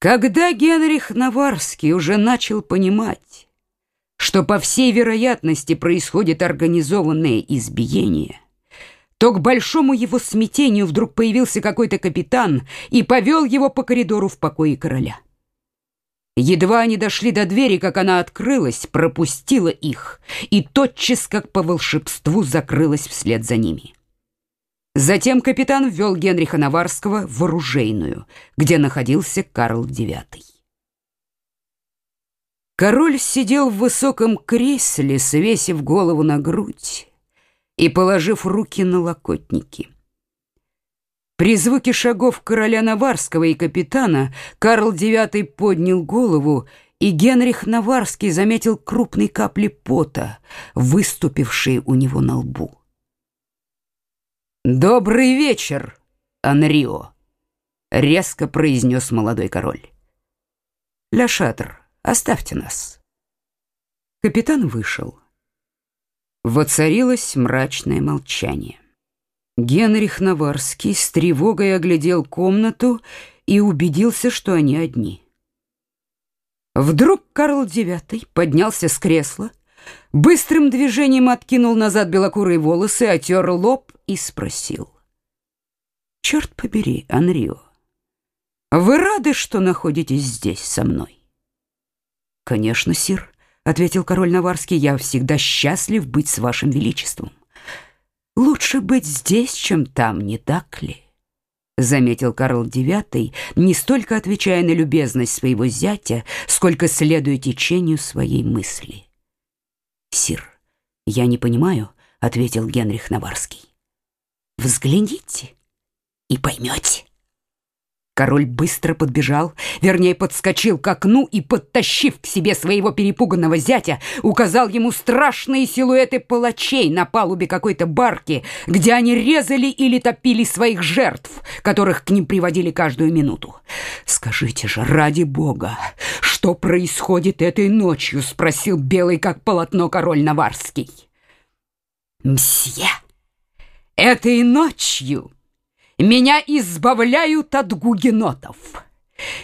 Когда Генрих Наварский уже начал понимать, что по всей вероятности происходит организованное избиение, то к большому его смятению вдруг появился какой-то капитан и повел его по коридору в покое короля. Едва они дошли до двери, как она открылась, пропустила их и тотчас, как по волшебству, закрылась вслед за ними. Затем капитан ввел Генриха Наварского в оружейную, где находился Карл IX. Король сидел в высоком кресле, свесив голову на грудь и положив руки на локотники. При звуке шагов короля Наварского и капитана Карл IX поднял голову, и Генрих Наварский заметил крупные капли пота, выступившие у него на лбу. «Добрый вечер, Анрио!» — резко произнес молодой король. «Ля Шатр, оставьте нас». Капитан вышел. Воцарилось мрачное молчание. Генрих Наварский с тревогой оглядел комнату и убедился, что они одни. Вдруг Карл IX поднялся с кресла, быстрым движением откинул назад белокурые волосы, отер лоб и спросил. «Черт побери, Анрио, вы рады, что находитесь здесь со мной?» «Конечно, сир», — ответил король Наварский, — «я всегда счастлив быть с вашим величеством». «Лучше быть здесь, чем там, не так ли?» заметил Карл IX, не столько отвечая на любезность своего зятя, сколько следуя течению своей мысли. «Сир, я не понимаю», — ответил Генрих Наварский. «Взгляните и поймете». Король быстро подбежал, вернее, подскочил к окну и, подтащив к себе своего перепуганного зятя, указал ему страшные силуэты палачей на палубе какой-то барки, где они резали или топили своих жертв, которых к ним приводили каждую минуту. «Скажите же, ради бога, что происходит этой ночью?» — спросил белый, как полотно, король Наварский. «Мсье, этой ночью...» Меня избавляют от гугенотов.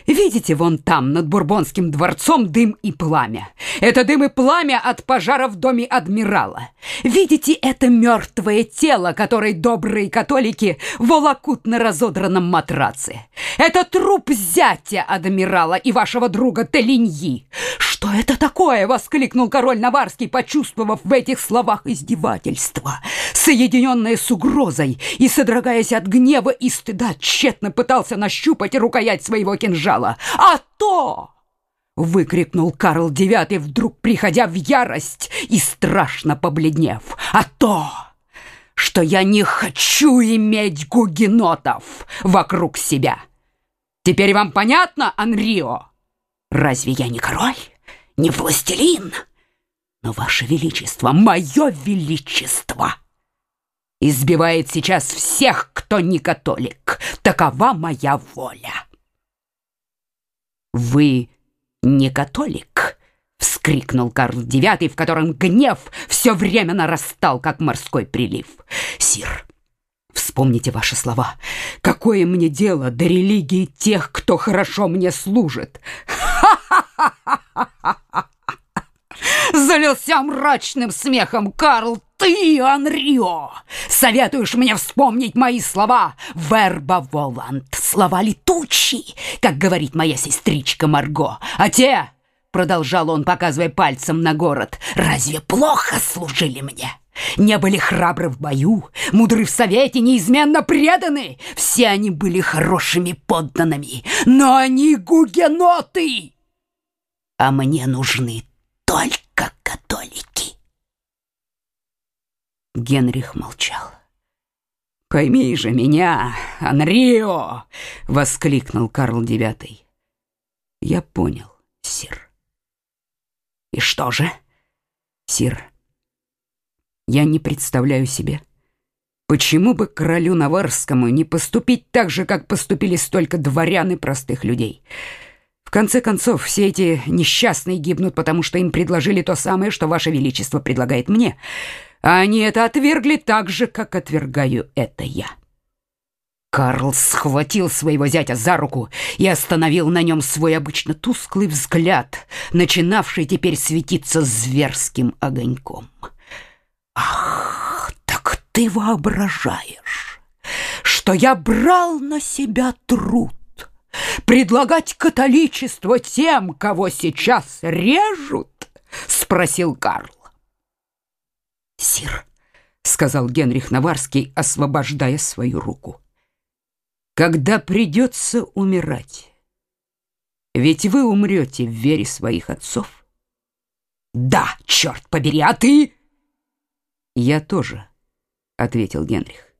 Видите, вон там, над Бурбонским дворцом, дым и пламя. Это дым и пламя от пожара в доме адмирала. Видите это мертвое тело, которое добрые католики волокут на разодранном матраце. Это труп зятя адмирала и вашего друга Телиньи. «Что это такое?» — воскликнул король Наварский, почувствовав в этих словах издевательство. Соединенное с угрозой и содрогаясь от гнева и стыда, тщетно пытался нащупать рукоять своего кинжала. «А то!» — выкрикнул Карл IX, вдруг приходя в ярость и страшно побледнев. «А то!» что я не хочу иметь гугенотов вокруг себя. Теперь вам понятно, Анрио? Разве я не король? не властелин, но ваше величество, мое величество, избивает сейчас всех, кто не католик. Такова моя воля. Вы не католик, вскрикнул Карл IX, в котором гнев все время нарастал, как морской прилив. Сир, Вспомните ваши слова. Какое мне дело до религии тех, кто хорошо мне служит? Залился мрачным смехом Карл. Ты, Анрио, советуешь мне вспомнить мои слова «верба волант», слова летучие, как говорит моя сестричка Марго. А те, продолжал он, показывая пальцем на город, разве плохо служили мне? Не были храбры в бою, мудры в совете, неизменно преданы. Все они были хорошими подданными, но они гугеноты а мне нужны только католики. Генрих молчал. «Пойми же меня, Анрио!» — воскликнул Карл IX. «Я понял, сир». «И что же?» «Сир, я не представляю себе, почему бы королю Наварскому не поступить так же, как поступили столько дворян и простых людей» конце концов, все эти несчастные гибнут, потому что им предложили то самое, что Ваше Величество предлагает мне. А они это отвергли так же, как отвергаю это я. Карл схватил своего зятя за руку и остановил на нем свой обычно тусклый взгляд, начинавший теперь светиться зверским огоньком. «Ах, так ты воображаешь, что я брал на себя труд предлагать католичество тем, кого сейчас режут?» — спросил Карл. «Сир», — сказал Генрих Наварский, освобождая свою руку, — «когда придется умирать, ведь вы умрете в вере своих отцов». «Да, черт побери, а ты?» «Я тоже», — ответил Генрих.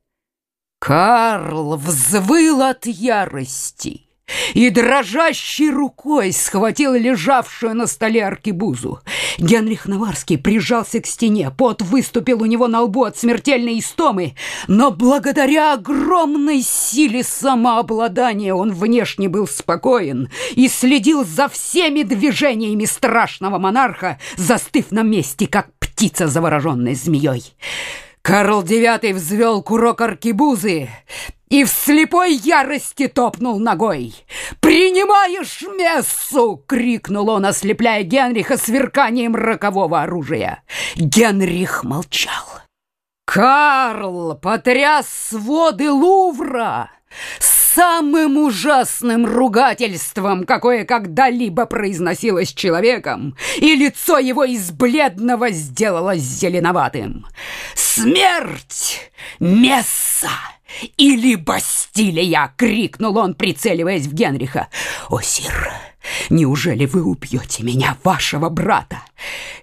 Карл взвыл от ярости и дрожащей рукой схватил лежавшую на столе аркебузу. Генрих Наварский прижался к стене, пот выступил у него на лбу от смертельной истомы, но благодаря огромной силе самообладания он внешне был спокоен и следил за всеми движениями страшного монарха, застыв на месте, как птица, завороженная змеей. Карл IX взвел курок аркебузы, и в слепой ярости топнул ногой. «Принимаешь мессу!» — крикнул он, ослепляя Генриха сверканием рокового оружия. Генрих молчал. Карл потряс своды Лувра самым ужасным ругательством, какое когда-либо произносилось человеком, и лицо его из бледного сделалось зеленоватым. «Смерть! Месса!» «Или Бастилия!» — крикнул он, прицеливаясь в Генриха. «О, сир, неужели вы убьете меня, вашего брата?»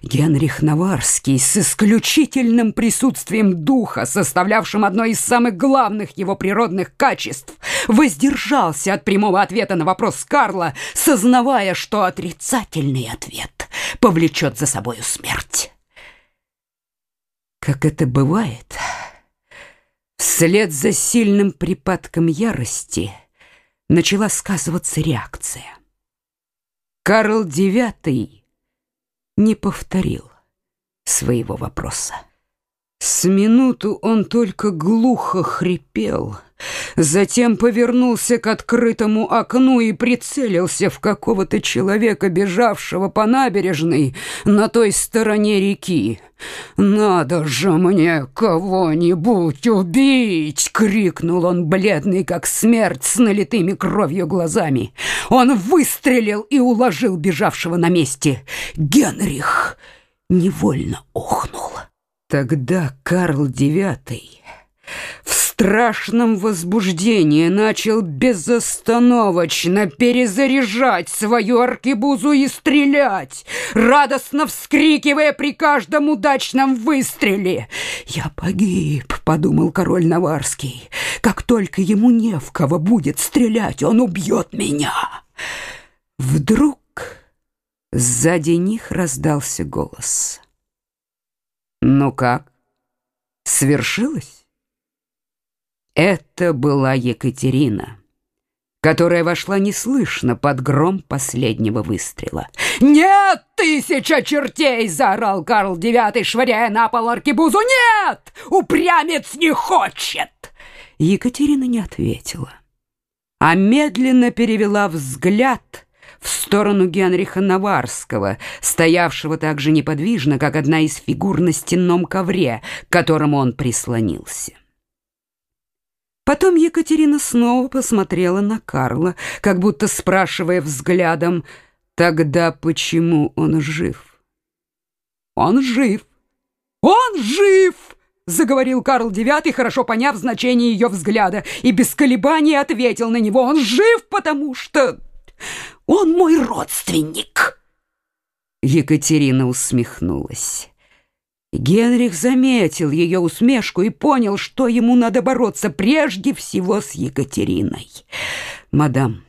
Генрих Наварский с исключительным присутствием духа, составлявшим одно из самых главных его природных качеств, воздержался от прямого ответа на вопрос Карла, сознавая, что отрицательный ответ повлечет за собою смерть. Как это бывает... Вслед за сильным припадком ярости начала сказываться реакция. Карл IX не повторил своего вопроса. С минуту он только глухо хрипел, затем повернулся к открытому окну и прицелился в какого-то человека, бежавшего по набережной на той стороне реки. «Надо же мне кого-нибудь убить!» — крикнул он, бледный как смерть, с налитыми кровью глазами. Он выстрелил и уложил бежавшего на месте. Генрих невольно охнул. Тогда Карл в страшном возбуждении начал безостановочно перезаряжать свою аркебузу и стрелять, радостно вскрикивая при каждом удачном выстреле. «Я погиб», — подумал король Наварский. «Как только ему не в кого будет стрелять, он убьет меня». Вдруг сзади них раздался голос. Ну как? Свершилось? Это была Екатерина, которая вошла неслышно под гром последнего выстрела. «Нет, тысяча чертей!» — заорал Карл IX, швыряя на пол аркебузу. «Нет! Упрямец не хочет!» Екатерина не ответила, а медленно перевела взгляд в сторону Генриха Наварского, стоявшего так же неподвижно, как одна из фигур на стенном ковре, к которому он прислонился. Потом Екатерина снова посмотрела на Карла, как будто спрашивая взглядом, «Тогда почему он жив?» «Он жив! Он жив!» — заговорил Карл IX, хорошо поняв значение ее взгляда, и без колебаний ответил на него, «Он жив, потому что...» Он мой родственник!» Екатерина усмехнулась. Генрих заметил ее усмешку и понял, что ему надо бороться прежде всего с Екатериной. «Мадам,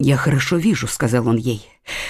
я хорошо вижу», — сказал он ей.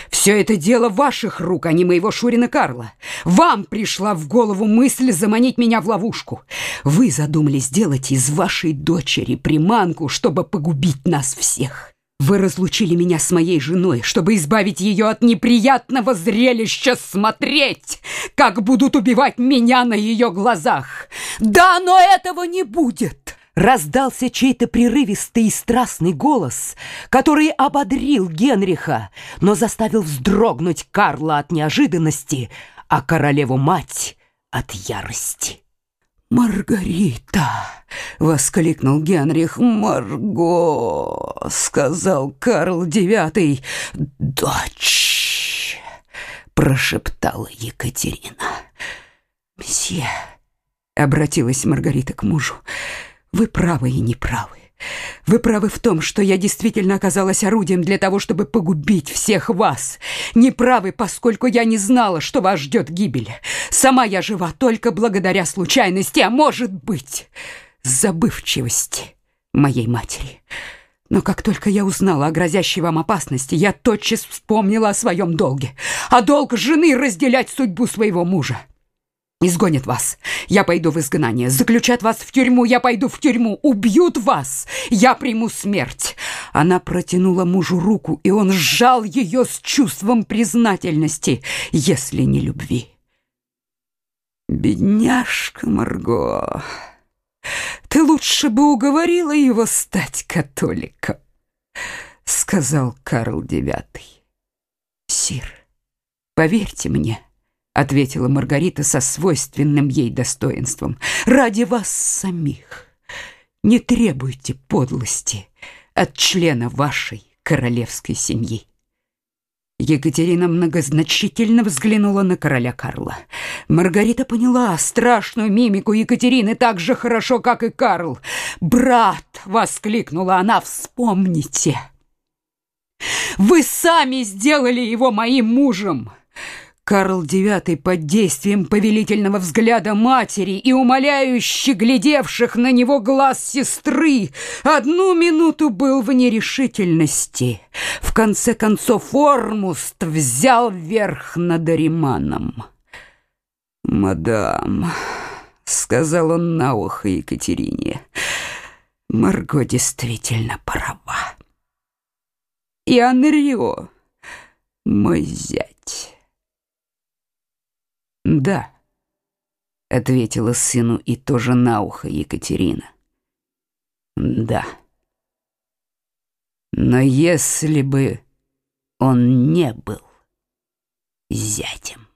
«Все это дело ваших рук, а не моего Шурина Карла. Вам пришла в голову мысль заманить меня в ловушку. Вы задумали сделать из вашей дочери приманку, чтобы погубить нас всех». Вы разлучили меня с моей женой, чтобы избавить ее от неприятного зрелища смотреть, как будут убивать меня на ее глазах. Да, но этого не будет!» раздался чей-то прерывистый и страстный голос, который ободрил Генриха, но заставил вздрогнуть Карла от неожиданности, а королеву-мать от ярости. «Маргарита!» — воскликнул Генрих. «Марго!» — сказал Карл Девятый. «Дочь!» — прошептала Екатерина. «Мсье!» — обратилась Маргарита к мужу. «Вы правы и неправы. Вы правы в том, что я действительно оказалась орудием для того, чтобы погубить всех вас. Не правы, поскольку я не знала, что вас ждет гибель. Сама я жива только благодаря случайности, а может быть, забывчивости моей матери. Но как только я узнала о грозящей вам опасности, я тотчас вспомнила о своем долге. А долг жены разделять судьбу своего мужа. Изгонят вас, я пойду в изгнание. Заключат вас в тюрьму, я пойду в тюрьму. Убьют вас, я приму смерть. Она протянула мужу руку, и он сжал ее с чувством признательности, если не любви. Бедняжка Марго, ты лучше бы уговорила его стать католиком, сказал Карл Девятый. Сир, поверьте мне, — ответила Маргарита со свойственным ей достоинством. Ради вас самих не требуйте подлости от члена вашей королевской семьи. Екатерина многозначительно взглянула на короля Карла. Маргарита поняла страшную мимику Екатерины так же хорошо, как и Карл. «Брат!» — воскликнула она. «Вспомните! Вы сами сделали его моим мужем!» Карл IX под действием повелительного взгляда матери и умоляюще глядевших на него глаз сестры одну минуту был в нерешительности. В конце концов Ормуст взял верх над Ариманом. «Мадам», — сказал он на ухо Екатерине, — «Марго действительно права. И Анрио, мой зять». «Да», — ответила сыну и тоже на ухо Екатерина. «Да. Но если бы он не был зятем...»